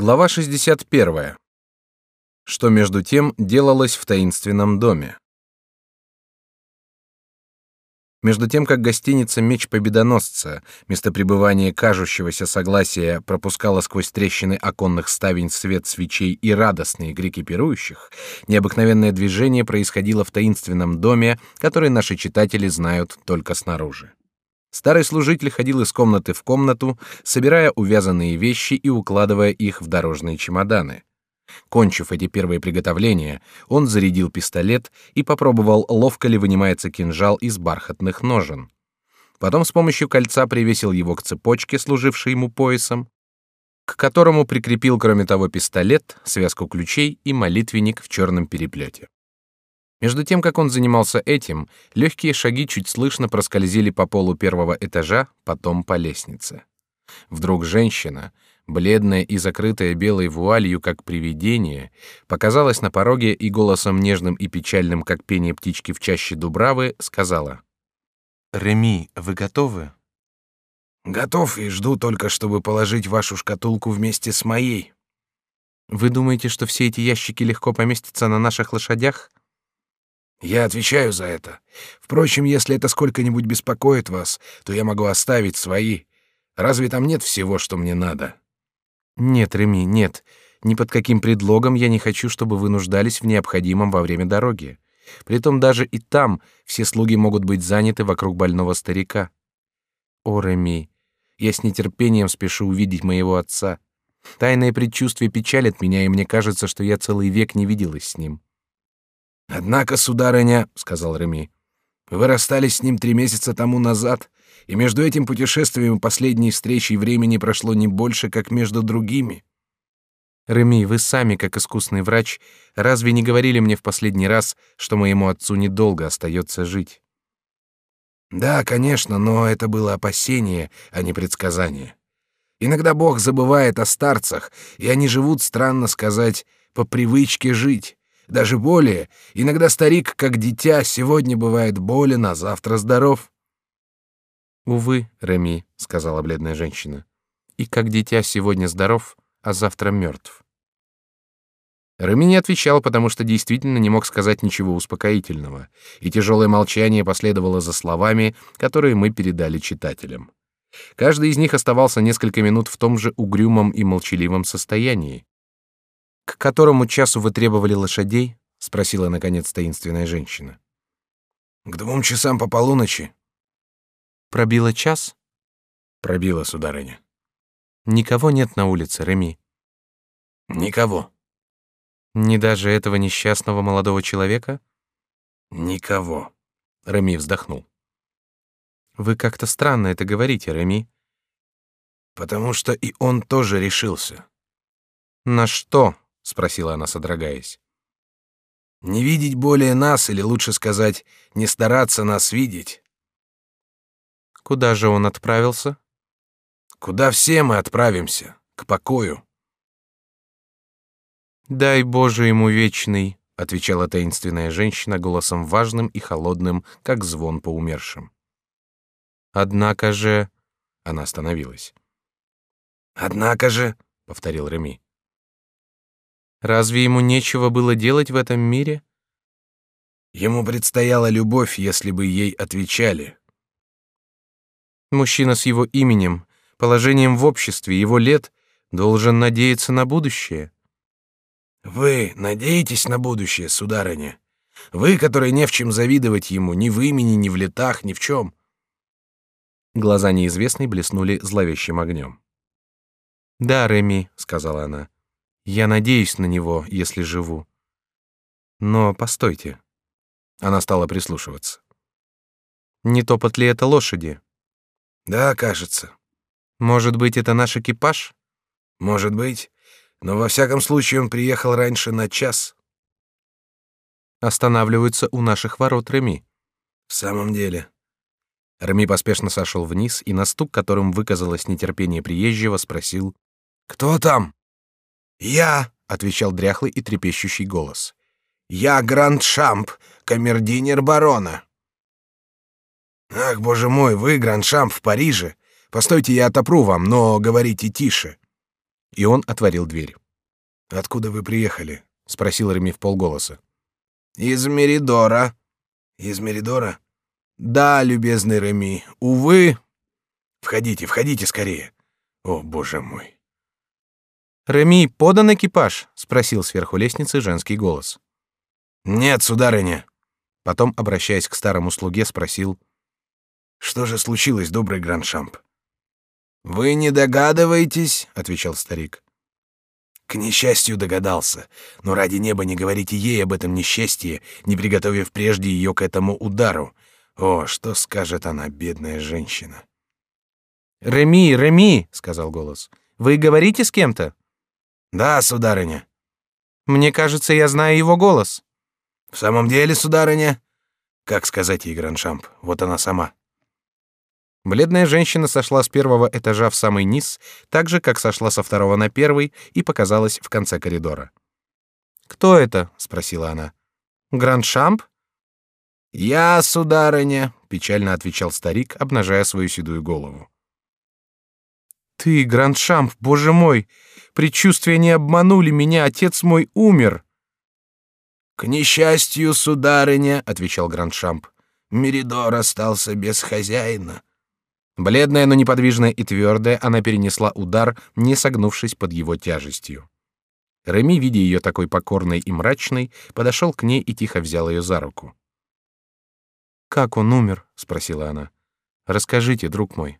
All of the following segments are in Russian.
Глава 61. Что между тем делалось в таинственном доме. Между тем, как гостиница «Меч Победоносца», место пребывания кажущегося согласия, пропускала сквозь трещины оконных ставень свет свечей и радостные крики пирующих, необыкновенное движение происходило в таинственном доме, который наши читатели знают только снаружи. Старый служитель ходил из комнаты в комнату, собирая увязанные вещи и укладывая их в дорожные чемоданы. Кончив эти первые приготовления, он зарядил пистолет и попробовал, ловко ли вынимается кинжал из бархатных ножен. Потом с помощью кольца привесил его к цепочке, служившей ему поясом, к которому прикрепил, кроме того, пистолет, связку ключей и молитвенник в черном переплете. Между тем, как он занимался этим, легкие шаги чуть слышно проскользили по полу первого этажа, потом по лестнице. Вдруг женщина, бледная и закрытая белой вуалью, как привидение, показалась на пороге и голосом нежным и печальным, как пение птички в чаще дубравы, сказала: "Реми, вы готовы?" "Готов и жду только, чтобы положить вашу шкатулку вместе с моей." "Вы думаете, что все эти ящики легко поместятся на наших лошадях?" Я отвечаю за это. Впрочем, если это сколько-нибудь беспокоит вас, то я могу оставить свои. Разве там нет всего, что мне надо? Нет, Реми, нет. Ни под каким предлогом я не хочу, чтобы вы нуждались в необходимом во время дороги. Притом даже и там все слуги могут быть заняты вокруг больного старика. О, Реми, я с нетерпением спешу увидеть моего отца. Тайное предчувствие печалит меня, и мне кажется, что я целый век не виделась с ним. Однако, сударыня, сказал Реми, вы расстались с ним три месяца тому назад, и между этим путешествием и последней встречей времени прошло не больше, как между другими. Реми, вы сами, как искусный врач, разве не говорили мне в последний раз, что моему отцу недолго остается жить? Да, конечно, но это было опасение, а не предсказание. Иногда Бог забывает о старцах, и они живут, странно сказать, по привычке жить. Даже более, иногда старик, как дитя, сегодня бывает болен, а завтра здоров. Увы, Реми, сказала бледная женщина, и как дитя сегодня здоров, а завтра мертв. Реми не отвечал, потому что действительно не мог сказать ничего успокоительного, и тяжелое молчание последовало за словами, которые мы передали читателям. Каждый из них оставался несколько минут в том же угрюмом и молчаливом состоянии. К которому часу вы требовали лошадей? спросила наконец таинственная женщина. К двум часам по полуночи. Пробило час? Пробило, сударыня. Никого нет на улице, Реми. Никого. Ни даже этого несчастного молодого человека? Никого. Реми вздохнул. Вы как-то странно это говорите, Реми. Потому что и он тоже решился. На что? Спросила она, содрогаясь. Не видеть более нас, или лучше сказать, не стараться нас видеть. Куда же он отправился? Куда все мы отправимся? К покою. Дай Боже ему вечный, отвечала таинственная женщина голосом важным и холодным, как звон по умершим. Однако же, она остановилась. Однако же, повторил Реми. Разве ему нечего было делать в этом мире? Ему предстояла любовь, если бы ей отвечали. Мужчина с его именем, положением в обществе, его лет должен надеяться на будущее. Вы надеетесь на будущее, сударыня? Вы, которые не в чем завидовать ему, ни в имени, ни в летах, ни в чем. Глаза неизвестной блеснули зловещим огнем. Да, Реми, сказала она. Я надеюсь на него, если живу. Но постойте. Она стала прислушиваться. Не топот ли это лошади? Да, кажется. Может быть, это наш экипаж? Может быть, но во всяком случае он приехал раньше на час. Останавливаются у наших ворот Реми. В самом деле. Реми поспешно сошел вниз и на стук, которым выказалось нетерпение приезжего, спросил: "Кто там?" «Я», — отвечал дряхлый и трепещущий голос. «Я Гранд Шамп, камердинер барона». «Ах, боже мой, вы Гранд Шамп в Париже? Постойте, я отопру вам, но говорите тише». И он отворил дверь. Откуда вы приехали? спросил Реми в полголоса. Из Меридора. Из Меридора? Да, любезный Реми. Увы. Входите, входите скорее. О, боже мой. Реми, подан экипаж? спросил сверху лестницы женский голос. Нет, сударыня. Потом, обращаясь к старому слуге, спросил: Что же случилось, добрый Граншамп? Вы не догадываетесь, отвечал старик. К несчастью догадался, но ради неба не говорите ей об этом несчастье, не приготовив прежде ее к этому удару. О, что скажет она, бедная женщина. Реми, Реми, сказал голос. Вы говорите с кем-то? Да, сударыня. Мне кажется, я знаю его голос. В самом деле, сударыня? Как сказать ей, Граншамп? Вот она сама. Бледная женщина сошла с первого этажа в самый низ, так же как сошла со второго на первый и показалась в конце коридора. Кто это? спросила она. Граншамп? Я, сударыня, печально отвечал старик, обнажая свою седую голову. Ты, Граншамп, боже мой, предчувствия не обманули меня, отец мой умер. К несчастью, сударыня, отвечал Граншамп, Меридор остался без хозяина. Бледная, но неподвижная и твердая, она перенесла удар, не согнувшись под его тяжестью. Реми, видя ее такой покорной и мрачной, подошел к ней и тихо взял ее за руку. Как он умер? – спросила она. Расскажите, друг мой.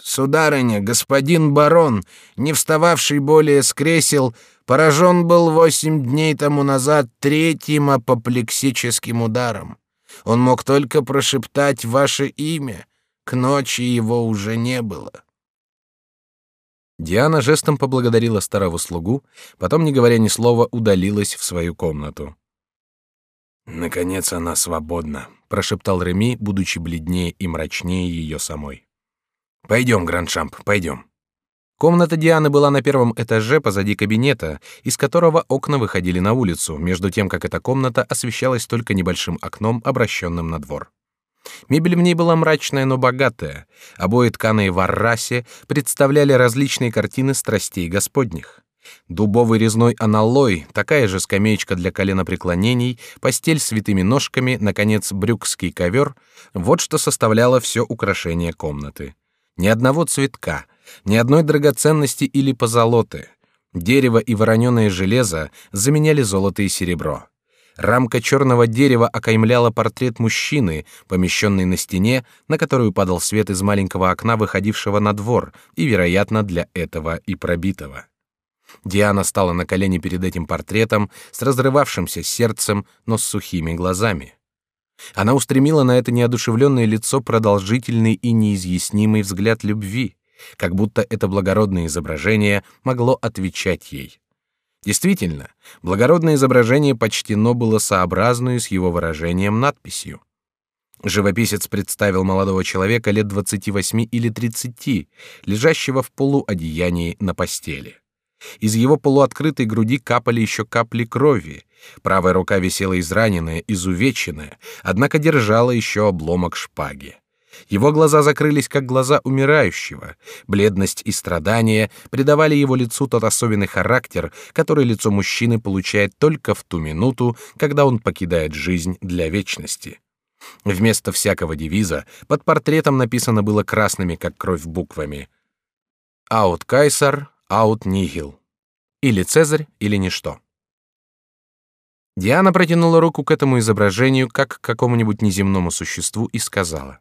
Сударыня, господин барон, не встававший более с кресел, поражен был восемь дней тому назад третьим апоплексическим ударом. Он мог только прошептать ваше имя. К ночи его уже не было. Диана жестом поблагодарила старого слугу, потом, не говоря ни слова, удалилась в свою комнату. Наконец она свободна, прошептал Реми, будучи бледнее и мрачнее ее самой. Пойдем, Граншамп, пойдем. Комната Дианы была на первом этаже позади кабинета, из которого окна выходили на улицу, между тем как эта комната освещалась только небольшим окном, обращенным на двор. Мебель в ней была мрачная, но богатая. Обои тканые в аррасе представляли различные картины страстей Господних. Дубовый резной аналой, такая же скамеечка для коленопреклонений, постель с витыми ножками, наконец, брюкский ковер — вот что составляло все украшение комнаты. Ни одного цветка, ни одной драгоценности или позолоты. Дерево и вороненое железо заменяли золото и серебро. Рамка черного дерева окаймляла портрет мужчины, помещенный на стене, на которую падал свет из маленького окна, выходившего на двор, и, вероятно, для этого и пробитого. Диана стала на колени перед этим портретом с разрывавшимся сердцем, но с сухими глазами. Она устремила на это неодушевленное лицо продолжительный и неизъяснимый взгляд любви, как будто это благородное изображение могло отвечать ей. Действительно, благородное изображение почтено было сообразную с его выражением надписью. Живописец представил молодого человека лет двадцати восьми или тридцати, лежащего в полуодеянии на постели. Из его полуоткрытой груди капали еще капли крови. Правая рука висела израненная, изувеченная, однако держала еще обломок шпаги. Его глаза закрылись, как глаза умирающего. Бледность и страдания придавали его лицу тот особенный характер, который лицо мужчины получает только в ту минуту, когда он покидает жизнь для вечности. Вместо всякого девиза под портретом написано было красными, как кровь, буквами «Аут Кайсар, аут Нигил» или «Цезарь» или «Ничто». Диана протянула руку к этому изображению, как к какому-нибудь неземному существу, и сказала: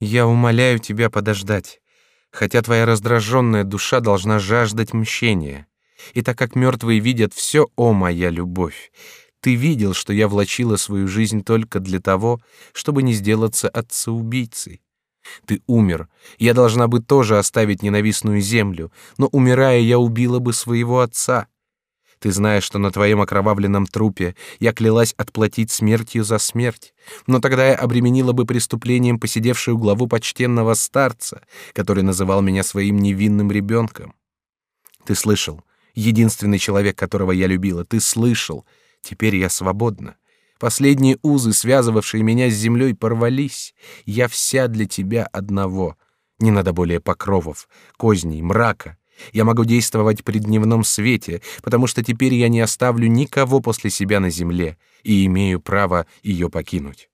я умоляю тебя подождать, хотя твоя раздраженная душа должна жаждать мщения. И так как мертвые видят все, о моя любовь, ты видел, что я влачила свою жизнь только для того, чтобы не сделаться отцеубийцей. Ты умер. Я должна бы тоже оставить ненавистную землю, но умирая я убила бы своего отца. Ты знаешь, что на твоем окровавленном трупе я клялась отплатить смертью за смерть, но тогда я обременила бы преступлением посидевшую главу почтенного старца, который называл меня своим невинным ребенком. Ты слышал, единственный человек, которого я любила, ты слышал. Теперь я свободна. Последние узы, связывавшие меня с землей, порвались. Я вся для тебя одного. Не надо более покровов, козней, мрака. Я могу действовать при дневном свете, потому что теперь я не оставлю никого после себя на земле и имею право ее покинуть.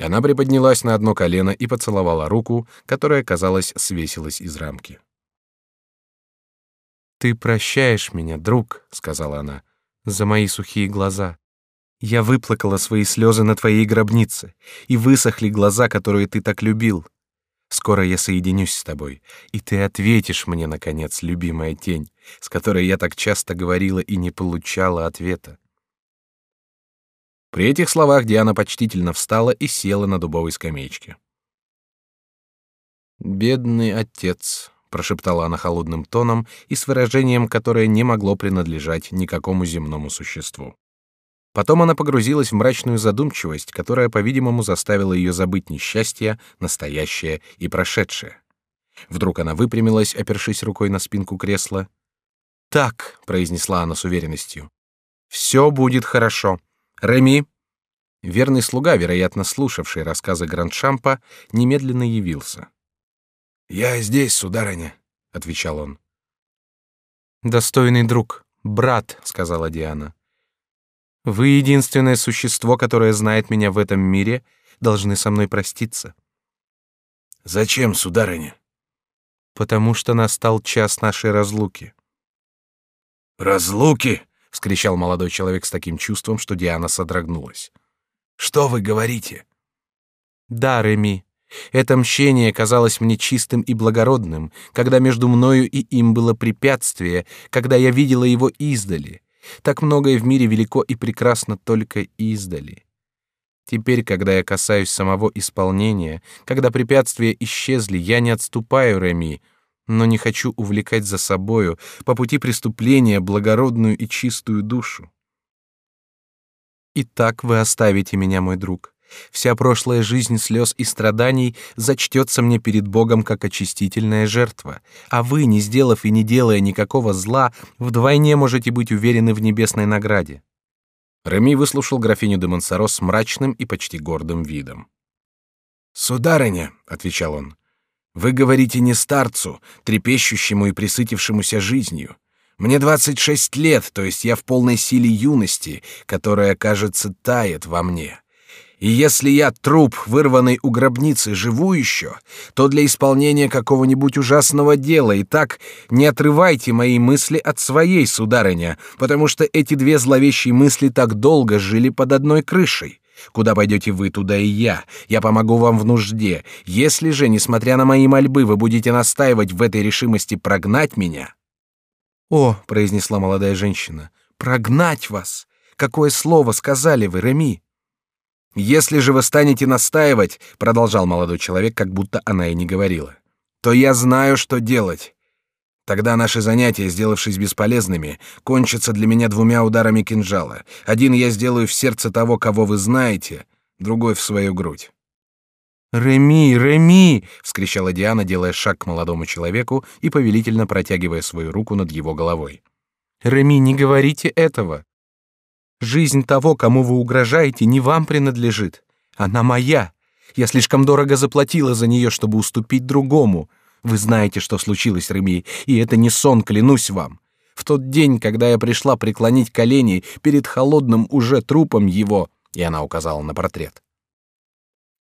Она приподнялась на одно колено и поцеловала руку, которая, казалось, свесилась из рамки. «Ты прощаешь меня, друг», — сказала она, — «за мои сухие глаза. Я выплакала свои слезы на твоей гробнице, и высохли глаза, которые ты так любил. Скоро я соединюсь с тобой, и ты ответишь мне, наконец, любимая тень, с которой я так часто говорила и не получала ответа. При этих словах Диана почтительно встала и села на дубовой скамеечке. «Бедный отец», — прошептала она холодным тоном и с выражением, которое не могло принадлежать никакому земному существу. Потом она погрузилась в мрачную задумчивость, которая, по-видимому, заставила ее забыть несчастье, настоящее и прошедшее. Вдруг она выпрямилась, опершись рукой на спинку кресла. «Так», — произнесла она с уверенностью, — «все будет хорошо. Реми!» Верный слуга, вероятно, слушавший рассказы Грандшампа, немедленно явился. «Я здесь, сударыня», — отвечал он. «Достойный друг, брат», — сказала Диана. «Вы единственное существо, которое знает меня в этом мире, должны со мной проститься». «Зачем, сударыня?» «Потому что настал час нашей разлуки». «Разлуки?» — вскричал молодой человек с таким чувством, что Диана содрогнулась. «Что вы говорите?» «Да, Реми, это мщение казалось мне чистым и благородным, когда между мною и им было препятствие, когда я видела его издали. Так многое в мире велико и прекрасно только издали. Теперь, когда я касаюсь самого исполнения, когда препятствия исчезли, я не отступаю, Реми, но не хочу увлекать за собою по пути преступления благородную и чистую душу. Итак, вы оставите меня, мой друг. Вся прошлая жизнь слез и страданий зачтется мне перед Богом как очистительная жертва, а вы, не сделав и не делая никакого зла, вдвойне можете быть уверены в небесной награде. Реми выслушал графиню де Монсоро с мрачным и почти гордым видом. «Сударыня», — отвечал он, вы говорите не старцу, трепещущему и присытившемуся жизнью. Мне двадцать шесть лет, то есть я в полной силе юности, которая, кажется, тает во мне. И если я труп, вырванный у гробницы, живу еще, то для исполнения какого-нибудь ужасного дела. И так не отрывайте мои мысли от своей, сударыня, потому что эти две зловещие мысли так долго жили под одной крышей. Куда пойдете вы, туда и я. Я помогу вам в нужде. Если же, несмотря на мои мольбы, вы будете настаивать в этой решимости прогнать меня...» «О», — произнесла молодая женщина, — «прогнать вас! Какое слово сказали вы, Реми?» «Если же вы станете настаивать», — продолжал молодой человек, как будто она и не говорила, — «то я знаю, что делать. Тогда наши занятия, сделавшись бесполезными, кончатся для меня двумя ударами кинжала. Один я сделаю в сердце того, кого вы знаете, другой в свою грудь. «Реми, Реми!» — вскричала Диана, делая шаг к молодому человеку и повелительно протягивая свою руку над его головой. «Реми, не говорите этого! Жизнь того, кому вы угрожаете, не вам принадлежит. Она моя. Я слишком дорого заплатила за нее, чтобы уступить другому. Вы знаете, что случилось, Реми, и это не сон, клянусь вам. В тот день, когда я пришла преклонить колени перед холодным уже трупом его, и она указала на портрет.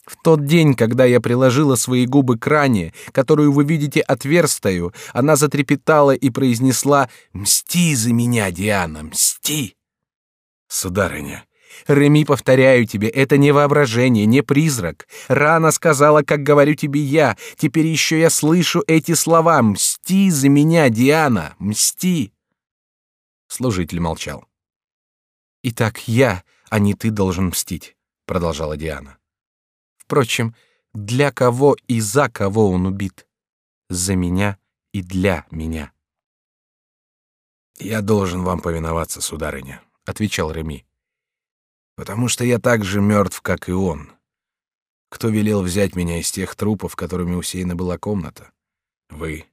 В тот день, когда я приложила свои губы к ране, которую вы видите отверстою, она затрепетала и произнесла «Мсти за меня, Диана, мсти!» «Сударыня, Реми, повторяю тебе, это не воображение, не призрак. Рана сказала, как говорю тебе я. Теперь еще я слышу эти слова. Мсти за меня, Диана, мсти. Служитель молчал. Итак, я, а не ты должен мстить, продолжала Диана. Впрочем, для кого и за кого он убит? За меня и для меня. Я должен вам повиноваться, сударыня, отвечал Реми потому что я так же мертв, как и он. Кто велел взять меня из тех трупов, которыми усеяна была комната? Вы.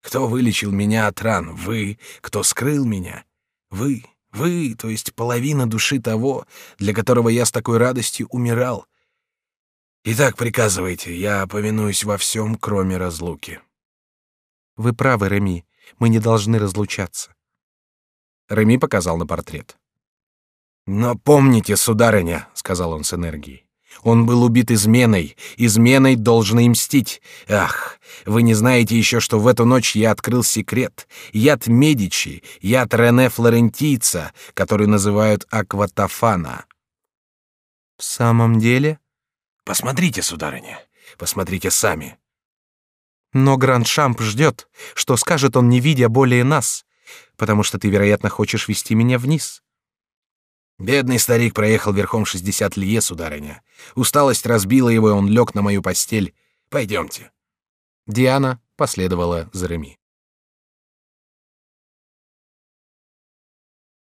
Кто вылечил меня от ран? Вы. Кто скрыл меня? Вы. Вы, то есть половина души того, для которого я с такой радостью умирал. Итак, приказывайте, я повинуюсь во всем, кроме разлуки. Вы правы, Реми. Мы не должны разлучаться. Реми показал на портрет. Но помните, сударыня, сказал он с энергией, он был убит изменой, изменой должны мстить. Ах, вы не знаете еще, что в эту ночь я открыл секрет, яд Медичи, яд Рене Флорентийца, который называют акватофана. В самом деле? Посмотрите, сударыня, посмотрите сами. Но Гранд-Шамп ждет, что скажет он, не видя более нас, потому что ты, вероятно, хочешь вести меня вниз. Бедный старик проехал верхом шестьдесят лье, сударыня. Усталость разбила его, и он лег на мою постель. Пойдемте. Диана последовала за Реми.